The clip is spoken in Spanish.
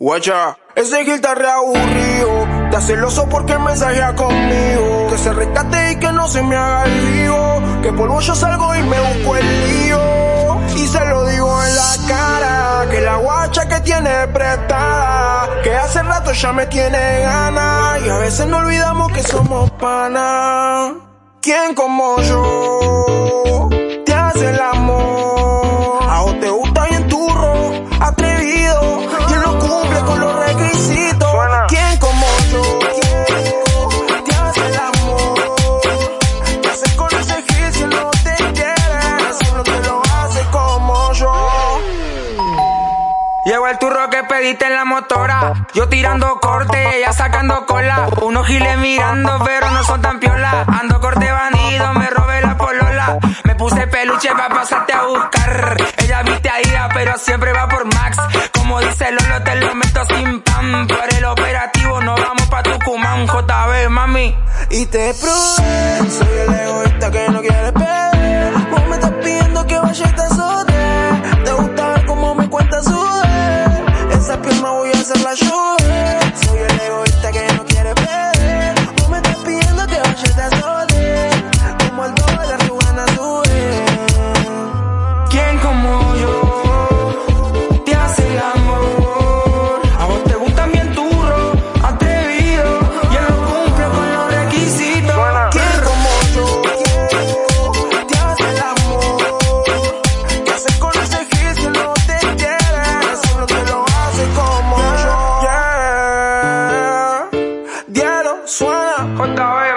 Guacha, ese Gil está reaburrido. Está celoso porque mensajea conmigo. Que se rescate y que no se me haga el vivo. Que polvo yo salgo y me busco el lío. Y se lo digo en la cara. Que la guacha que tiene prestada. Que hace rato ya me tiene ganas. Y a veces no olvidamos que somos panas. ¿Quién como yo el turro que pediste en la motora. Yo tirando corte, ella sacando cola. Unos giles mirando, pero no son tan piola. Ando corte bandido, me robé la polola. Me puse peluche pa' pasarte a buscar. Ella viste a ira, pero siempre va por Max. Como dice Lolo, te lo meto sin pan. Por el operativo, no vamos pa' Tucumán. JB, mami. Y te probé, soy el egoísta que no quiere 我倒哎。